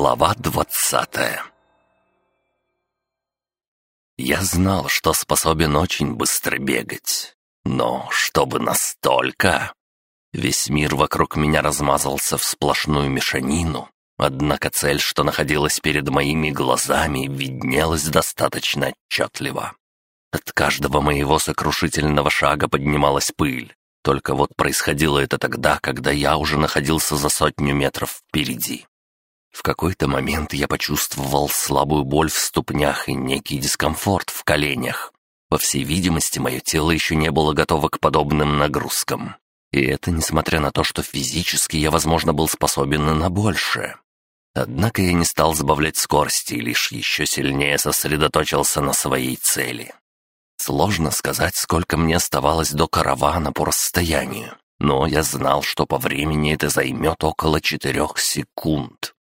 Глава двадцатая Я знал, что способен очень быстро бегать. Но чтобы настолько... Весь мир вокруг меня размазался в сплошную мешанину, однако цель, что находилась перед моими глазами, виднелась достаточно отчетливо. От каждого моего сокрушительного шага поднималась пыль. Только вот происходило это тогда, когда я уже находился за сотню метров впереди. В какой-то момент я почувствовал слабую боль в ступнях и некий дискомфорт в коленях. По всей видимости, мое тело еще не было готово к подобным нагрузкам. И это несмотря на то, что физически я, возможно, был способен на большее. Однако я не стал сбавлять скорости и лишь еще сильнее сосредоточился на своей цели. Сложно сказать, сколько мне оставалось до каравана по расстоянию, но я знал, что по времени это займет около четырех секунд.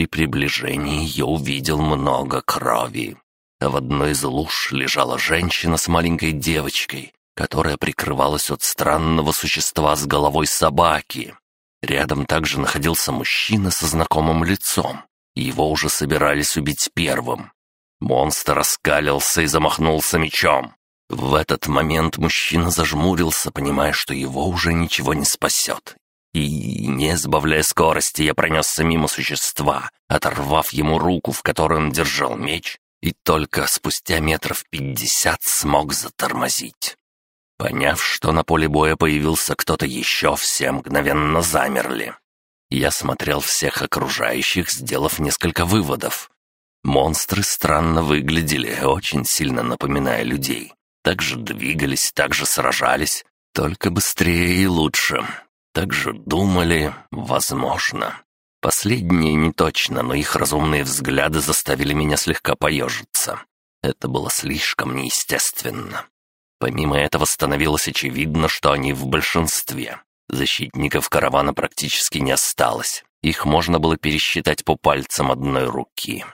При приближении я увидел много крови. А в одной из луж лежала женщина с маленькой девочкой, которая прикрывалась от странного существа с головой собаки. Рядом также находился мужчина со знакомым лицом. Его уже собирались убить первым. Монстр раскалился и замахнулся мечом. В этот момент мужчина зажмурился, понимая, что его уже ничего не спасет, и, не сбавляя скорости, я пронесся мимо существа, оторвав ему руку, в которой он держал меч, и только спустя метров пятьдесят смог затормозить. Поняв, что на поле боя появился кто-то еще, все мгновенно замерли. Я смотрел всех окружающих, сделав несколько выводов. Монстры странно выглядели, очень сильно напоминая людей. Также двигались, также сражались, только быстрее и лучше. Также думали, возможно. Последнее не точно, но их разумные взгляды заставили меня слегка поежиться. Это было слишком неестественно. Помимо этого становилось очевидно, что они в большинстве. Защитников каравана практически не осталось. Их можно было пересчитать по пальцам одной руки.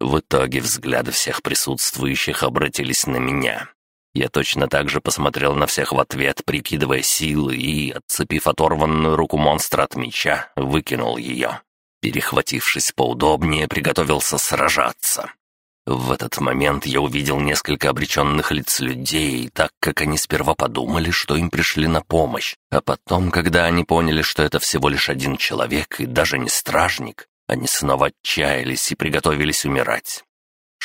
В итоге взгляды всех присутствующих обратились на меня. Я точно так же посмотрел на всех в ответ, прикидывая силы, и, отцепив оторванную руку монстра от меча, выкинул ее. Перехватившись поудобнее, приготовился сражаться. В этот момент я увидел несколько обреченных лиц людей, так как они сперва подумали, что им пришли на помощь, а потом, когда они поняли, что это всего лишь один человек и даже не стражник, они снова отчаялись и приготовились умирать.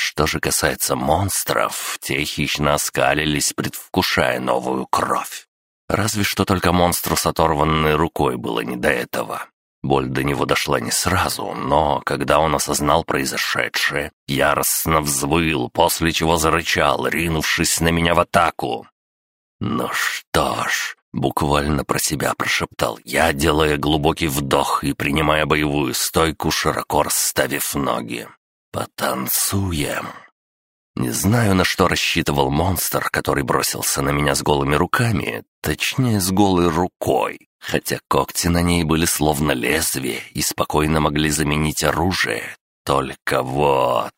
Что же касается монстров, те хищно оскалились, предвкушая новую кровь. Разве что только монстру с оторванной рукой было не до этого. Боль до него дошла не сразу, но когда он осознал произошедшее, яростно взвыл, после чего зарычал, ринувшись на меня в атаку. «Ну что ж», — буквально про себя прошептал я, делая глубокий вдох и принимая боевую стойку, широко расставив ноги. «Потанцуем». Не знаю, на что рассчитывал монстр, который бросился на меня с голыми руками, точнее, с голой рукой, хотя когти на ней были словно лезвие и спокойно могли заменить оружие. Только вот...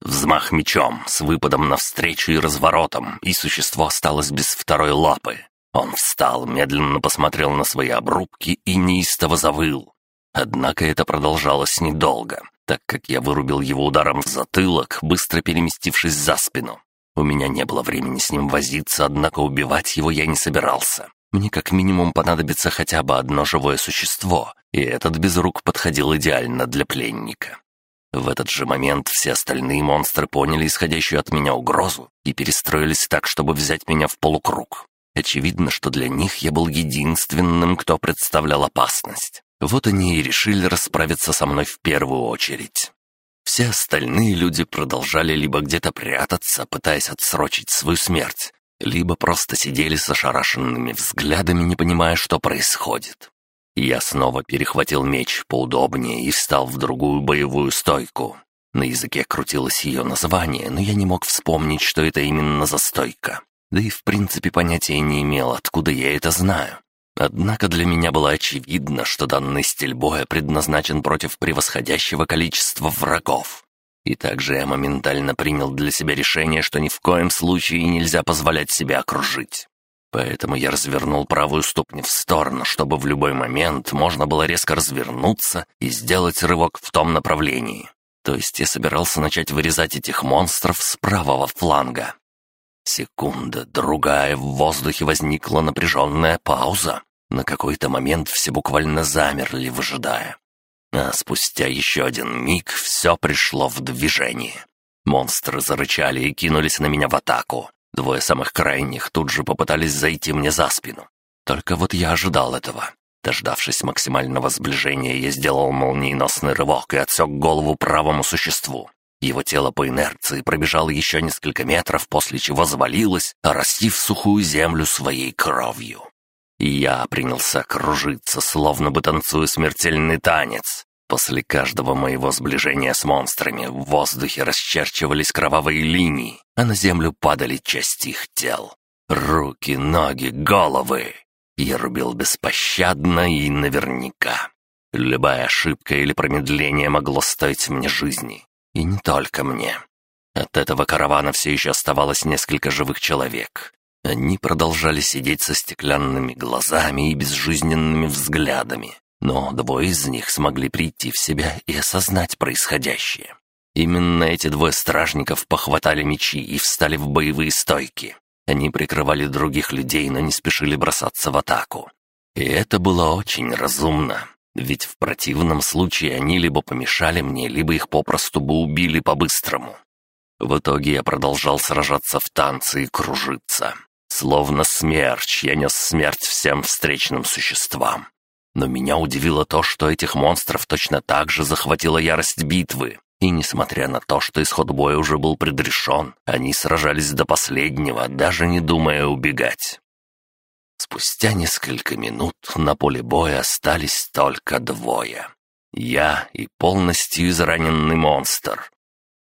Взмах мечом с выпадом навстречу и разворотом, и существо осталось без второй лапы. Он встал, медленно посмотрел на свои обрубки и неистово завыл. Однако это продолжалось недолго так как я вырубил его ударом в затылок, быстро переместившись за спину. У меня не было времени с ним возиться, однако убивать его я не собирался. Мне как минимум понадобится хотя бы одно живое существо, и этот без рук подходил идеально для пленника. В этот же момент все остальные монстры поняли исходящую от меня угрозу и перестроились так, чтобы взять меня в полукруг. Очевидно, что для них я был единственным, кто представлял опасность. Вот они и решили расправиться со мной в первую очередь. Все остальные люди продолжали либо где-то прятаться, пытаясь отсрочить свою смерть, либо просто сидели с ошарашенными взглядами, не понимая, что происходит. Я снова перехватил меч поудобнее и встал в другую боевую стойку. На языке крутилось ее название, но я не мог вспомнить, что это именно за стойка. Да и в принципе понятия не имел, откуда я это знаю. Однако для меня было очевидно, что данный стиль боя предназначен против превосходящего количества врагов. И также я моментально принял для себя решение, что ни в коем случае нельзя позволять себя окружить. Поэтому я развернул правую ступню в сторону, чтобы в любой момент можно было резко развернуться и сделать рывок в том направлении. То есть я собирался начать вырезать этих монстров с правого фланга. Секунда, другая, в воздухе возникла напряженная пауза. На какой-то момент все буквально замерли, выжидая. А спустя еще один миг все пришло в движение. Монстры зарычали и кинулись на меня в атаку. Двое самых крайних тут же попытались зайти мне за спину. Только вот я ожидал этого. Дождавшись максимального сближения, я сделал молниеносный рывок и отсек голову правому существу. Его тело по инерции пробежало еще несколько метров, после чего завалилось, оросив сухую землю своей кровью. И я принялся кружиться, словно бы танцуя смертельный танец. После каждого моего сближения с монстрами в воздухе расчерчивались кровавые линии, а на землю падали части их тел. Руки, ноги, головы. Я рубил беспощадно и наверняка. Любая ошибка или промедление могло стоить мне жизни. И не только мне. От этого каравана все еще оставалось несколько живых человек. Они продолжали сидеть со стеклянными глазами и безжизненными взглядами, но двое из них смогли прийти в себя и осознать происходящее. Именно эти двое стражников похватали мечи и встали в боевые стойки. Они прикрывали других людей, но не спешили бросаться в атаку. И это было очень разумно. Ведь в противном случае они либо помешали мне, либо их попросту бы убили по-быстрому. В итоге я продолжал сражаться в танце и кружиться. Словно смерч, я нес смерть всем встречным существам. Но меня удивило то, что этих монстров точно так же захватила ярость битвы. И несмотря на то, что исход боя уже был предрешен, они сражались до последнего, даже не думая убегать. Спустя несколько минут на поле боя остались только двое. Я и полностью израненный монстр.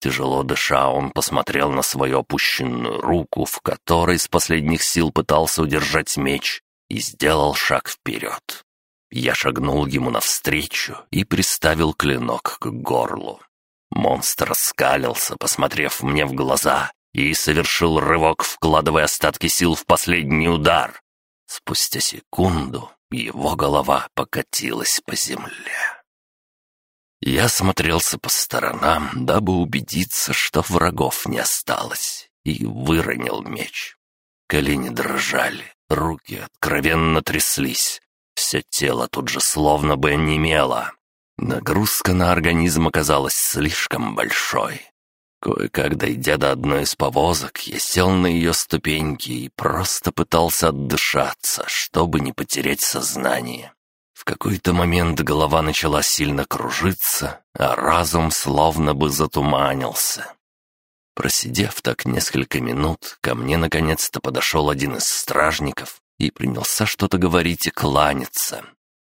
Тяжело дыша, он посмотрел на свою опущенную руку, в которой с последних сил пытался удержать меч, и сделал шаг вперед. Я шагнул ему навстречу и приставил клинок к горлу. Монстр скалился, посмотрев мне в глаза, и совершил рывок, вкладывая остатки сил в последний удар. Спустя секунду его голова покатилась по земле. Я смотрелся по сторонам, дабы убедиться, что врагов не осталось, и выронил меч. Колени дрожали, руки откровенно тряслись. Все тело тут же словно бы онемело. Нагрузка на организм оказалась слишком большой. Кое-как дойдя до одной из повозок, я сел на ее ступеньки и просто пытался отдышаться, чтобы не потерять сознание. В какой-то момент голова начала сильно кружиться, а разум словно бы затуманился. Просидев так несколько минут, ко мне наконец-то подошел один из стражников и принялся что-то говорить и кланяться.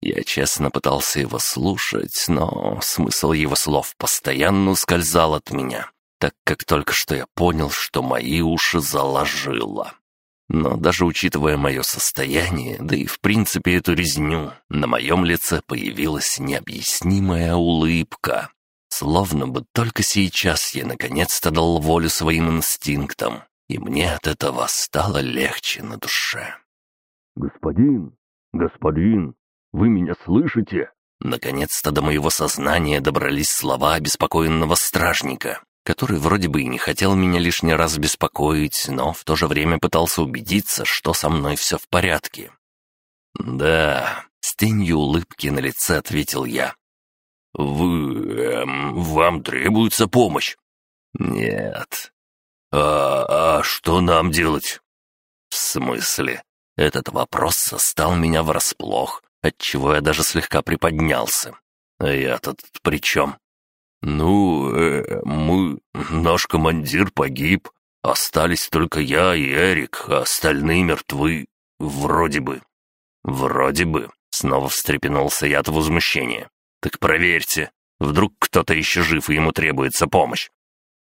Я честно пытался его слушать, но смысл его слов постоянно ускользал от меня, так как только что я понял, что мои уши заложило. Но даже учитывая мое состояние, да и в принципе эту резню, на моем лице появилась необъяснимая улыбка. Словно бы только сейчас я наконец-то дал волю своим инстинктам, и мне от этого стало легче на душе. «Господин! Господин! Вы меня слышите?» Наконец-то до моего сознания добрались слова обеспокоенного стражника, который вроде бы и не хотел меня лишний раз беспокоить, но в то же время пытался убедиться, что со мной все в порядке. «Да», — с тенью улыбки на лице ответил я. «Вы... Эм, вам требуется помощь?» «Нет». «А, а что нам делать?» «В смысле?» Этот вопрос застал меня врасплох, отчего я даже слегка приподнялся. А я тут при чем? «Ну, э, мы... Наш командир погиб. Остались только я и Эрик, а остальные мертвы. Вроде бы». «Вроде бы», — снова встрепенулся я от возмущения. «Так проверьте. Вдруг кто-то еще жив, и ему требуется помощь».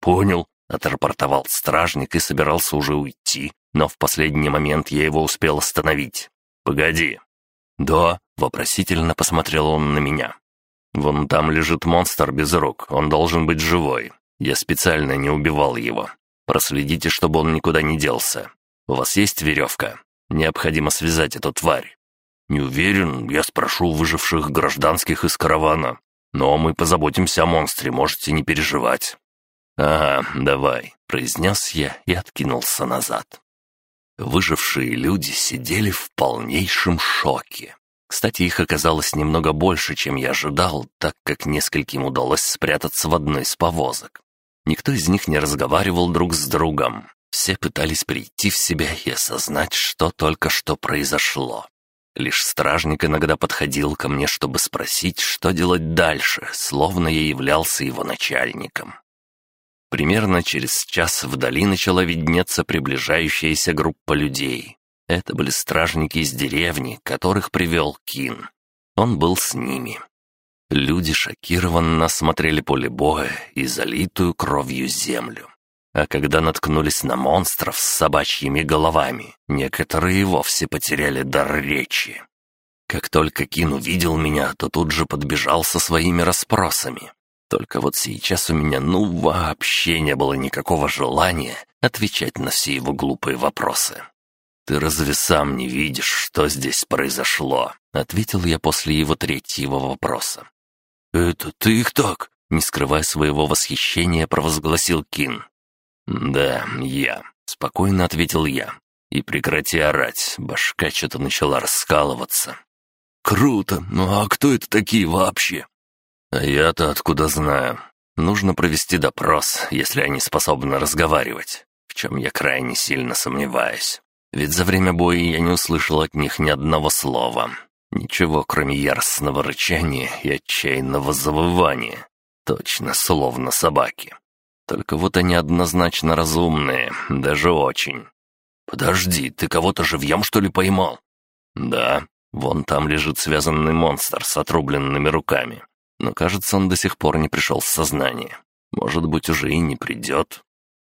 «Понял», — отрапортовал стражник и собирался уже уйти, но в последний момент я его успел остановить. «Погоди». «Да», — вопросительно посмотрел он на меня. «Вон там лежит монстр без рук, он должен быть живой. Я специально не убивал его. Проследите, чтобы он никуда не делся. У вас есть веревка?» Необходимо связать эту тварь. Не уверен, я спрошу выживших гражданских из каравана. Но мы позаботимся о монстре, можете не переживать». «Ага, давай», — произнес я и откинулся назад. Выжившие люди сидели в полнейшем шоке. Кстати, их оказалось немного больше, чем я ожидал, так как нескольким удалось спрятаться в одной из повозок. Никто из них не разговаривал друг с другом. Все пытались прийти в себя и осознать, что только что произошло. Лишь стражник иногда подходил ко мне, чтобы спросить, что делать дальше, словно я являлся его начальником. Примерно через час вдали начала виднеться приближающаяся группа людей. Это были стражники из деревни, которых привел Кин. Он был с ними. Люди шокированно смотрели поле боя и залитую кровью землю. А когда наткнулись на монстров с собачьими головами, некоторые вовсе потеряли дар речи. Как только Кин увидел меня, то тут же подбежал со своими расспросами. Только вот сейчас у меня ну вообще не было никакого желания отвечать на все его глупые вопросы. «Ты разве сам не видишь, что здесь произошло?» — ответил я после его третьего вопроса. «Это ты их так?» — не скрывая своего восхищения, провозгласил Кин. «Да, я», — спокойно ответил я. «И прекрати орать, башка что-то начала раскалываться». «Круто! Ну а кто это такие вообще?» «А я-то откуда знаю? Нужно провести допрос, если они способны разговаривать, в чем я крайне сильно сомневаюсь. Ведь за время боя я не услышал от них ни одного слова. Ничего, кроме яростного рычания и отчаянного завывания. Точно, словно собаки. Только вот они однозначно разумные, даже очень. «Подожди, ты кого-то живьем, что ли, поймал?» «Да, вон там лежит связанный монстр с отрубленными руками. Но, кажется, он до сих пор не пришел в сознание. Может быть, уже и не придет».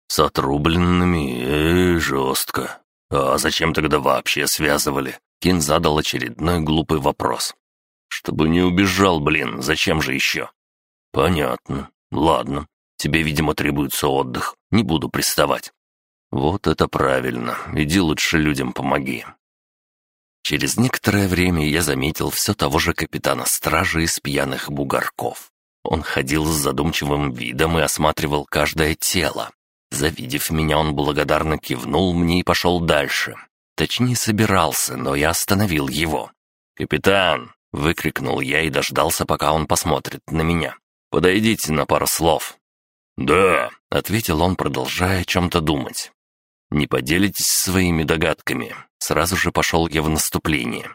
«С отрубленными? Эй, жестко. А зачем тогда вообще связывали?» Кин задал очередной глупый вопрос. «Чтобы не убежал, блин, зачем же еще?» «Понятно. Ладно. Тебе, видимо, требуется отдых. Не буду приставать». «Вот это правильно. Иди лучше людям помоги». Через некоторое время я заметил все того же капитана стражи из пьяных бугорков. Он ходил с задумчивым видом и осматривал каждое тело. Завидев меня, он благодарно кивнул мне и пошел дальше. Точнее, собирался, но я остановил его. «Капитан!» — выкрикнул я и дождался, пока он посмотрит на меня. «Подойдите на пару слов». «Да», — ответил он, продолжая о чем-то думать. «Не поделитесь своими догадками». Сразу же пошел я в наступление.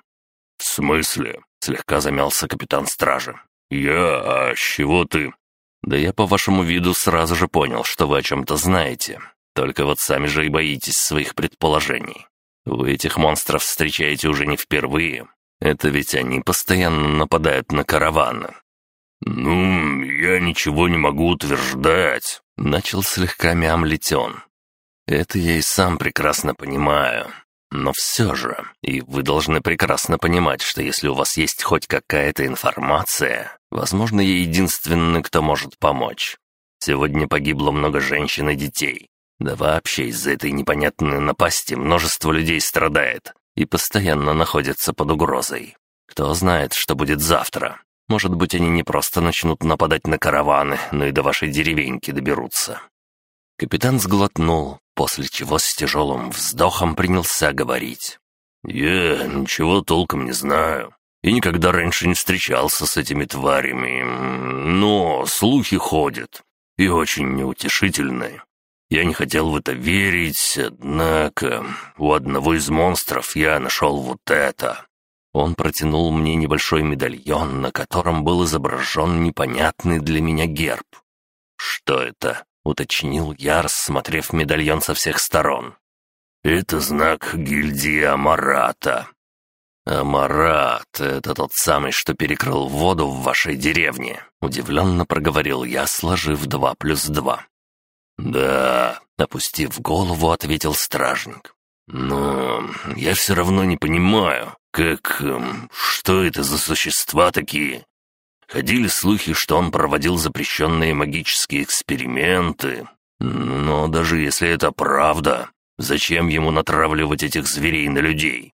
«В смысле?» — слегка замялся капитан стражи. «Я... А с чего ты?» «Да я по вашему виду сразу же понял, что вы о чем-то знаете. Только вот сами же и боитесь своих предположений. Вы этих монстров встречаете уже не впервые. Это ведь они постоянно нападают на караваны. «Ну, я ничего не могу утверждать», — начал слегка мямлить он. «Это я и сам прекрасно понимаю. Но все же, и вы должны прекрасно понимать, что если у вас есть хоть какая-то информация, возможно, я единственный, кто может помочь. Сегодня погибло много женщин и детей. Да вообще из-за этой непонятной напасти множество людей страдает и постоянно находятся под угрозой. Кто знает, что будет завтра. Может быть, они не просто начнут нападать на караваны, но и до вашей деревеньки доберутся». Капитан сглотнул, после чего с тяжелым вздохом принялся говорить. «Я ничего толком не знаю и никогда раньше не встречался с этими тварями, но слухи ходят и очень неутешительные. Я не хотел в это верить, однако у одного из монстров я нашел вот это». Он протянул мне небольшой медальон, на котором был изображен непонятный для меня герб. «Что это?» — уточнил я, рассмотрев медальон со всех сторон. «Это знак гильдии Амарата». «Амарат — это тот самый, что перекрыл воду в вашей деревне», — удивленно проговорил я, сложив два плюс два. «Да», — опустив голову, ответил стражник. «Но я все равно не понимаю, как... Эм, что это за существа такие? Ходили слухи, что он проводил запрещенные магические эксперименты. Но даже если это правда, Зачем ему натравливать этих зверей на людей?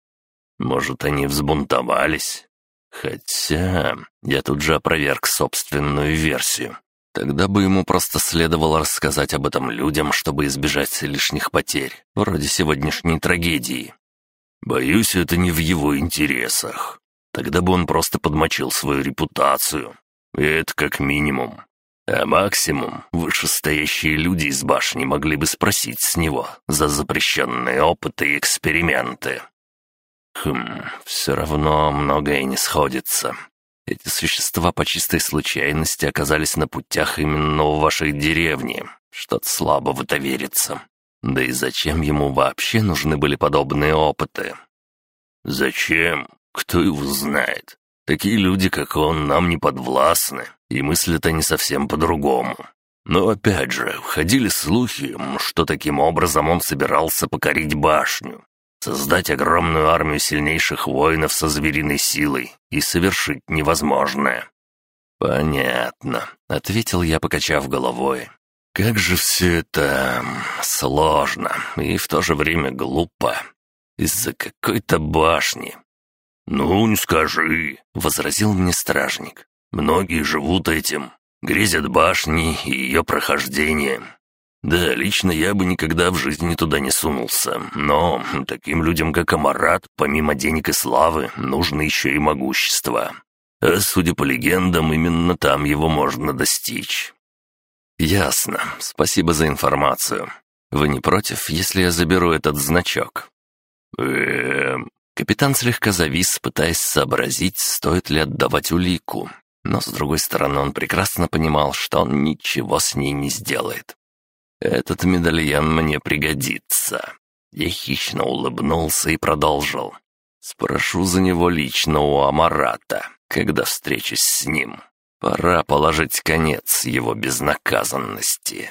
Может, они взбунтовались? Хотя я тут же опроверг собственную версию. Тогда бы ему просто следовало рассказать об этом людям, чтобы избежать лишних потерь, вроде сегодняшней трагедии. Боюсь, это не в его интересах. Тогда бы он просто подмочил свою репутацию. И это как минимум. А максимум, вышестоящие люди из башни могли бы спросить с него за запрещенные опыты и эксперименты. Хм, все равно многое не сходится. Эти существа по чистой случайности оказались на путях именно у вашей деревни. Что-то слабо в это верится. Да и зачем ему вообще нужны были подобные опыты? Зачем? Кто его знает? Такие люди, как он, нам не подвластны, и мыслят они совсем по-другому. Но опять же, ходили слухи, что таким образом он собирался покорить башню, создать огромную армию сильнейших воинов со звериной силой и совершить невозможное. «Понятно», — ответил я, покачав головой. «Как же все это сложно и в то же время глупо. Из-за какой-то башни». «Ну, не скажи», — возразил мне стражник. «Многие живут этим, грезят башни и ее прохождением. Да, лично я бы никогда в жизни туда не сунулся, но таким людям, как Амарат, помимо денег и славы, нужно еще и могущество. А судя по легендам, именно там его можно достичь. «Ясно. Спасибо за информацию. Вы не против, если я заберу этот значок?» «Эм...» Капитан слегка завис, пытаясь сообразить, стоит ли отдавать улику. Но, с другой стороны, он прекрасно понимал, что он ничего с ней не сделает. Этот медальон мне пригодится». Я хищно улыбнулся и продолжил. «Спрошу за него лично у Амарата, когда встречусь с ним. Пора положить конец его безнаказанности».